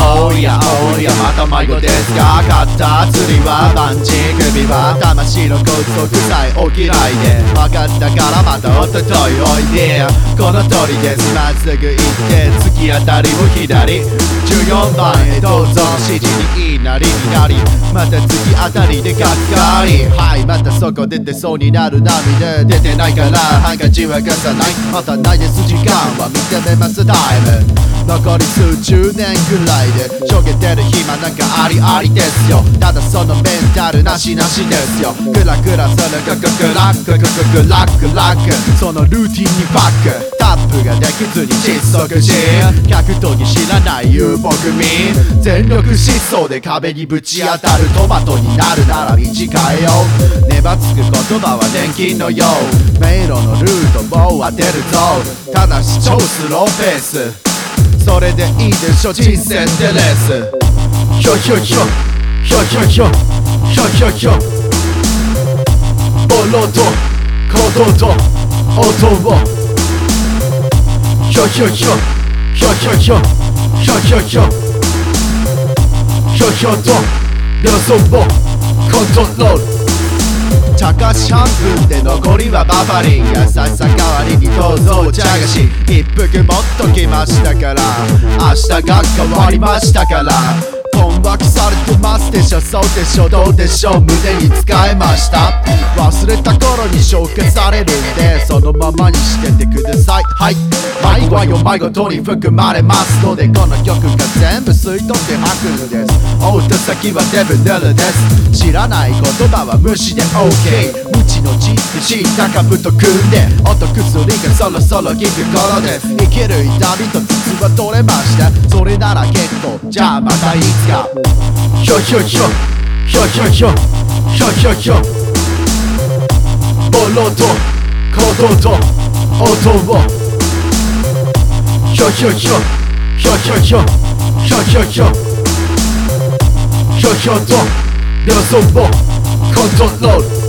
おやおやまた迷子ですか勝った釣りはバンジー首は魂のコツを臭いお嫌いで分かったからまたおとといおいでこの通りですまっすぐ行って突き当たりを左14番へどうぞ指示にいいなりになりまた突き当たりでがっかりはいそこでてそうになる涙出てないからハンカチは貸さないまたないです時間は認めますタイム残り数十年ぐらいでしょげてる暇なんかありありですよただそのメンタルなしなしですよクラクラするクククラッククククラックラックそのルーティンにバックップができずに窒息し格闘技知らない遊牧民全力疾走で壁にぶち当たるトマトになるなら短えよ粘つく言葉は年金のよう迷路のルートも当てるぞただし超スローペース。それでいいでしょ人生ってレースひょひょひょひょひょひょひょひょひょボロと鼓動と音をひょひょひょひょひょひょひょひょひょ。ひょひょと予想をコントロール。茶化し半分で残りはバファリン優しさ代わりにどうぞお茶菓子。一服持っときましたから。明日が変わりましたから。困惑されてますでしょそうでしょどうでしょう胸に使えました。忘れた頃に消化されるんでそのままにしててください。はい。迷子はよ迷子に含まれますのでこの曲が全部吸い取って吐くんです。追った先はデブデルです。知らない言葉は無視で OK 無知の知って知った株と組んで音薬がそろそろ効く頃です。生きる痛みと筒は取れました。それなら結構。じゃあまたいか。Yo yo yo Yo yo yo Yo yo yo ボロと鼓動と音を Yo yo yo Yo yo yo Yo yo yo Yo yo と予想をコントロール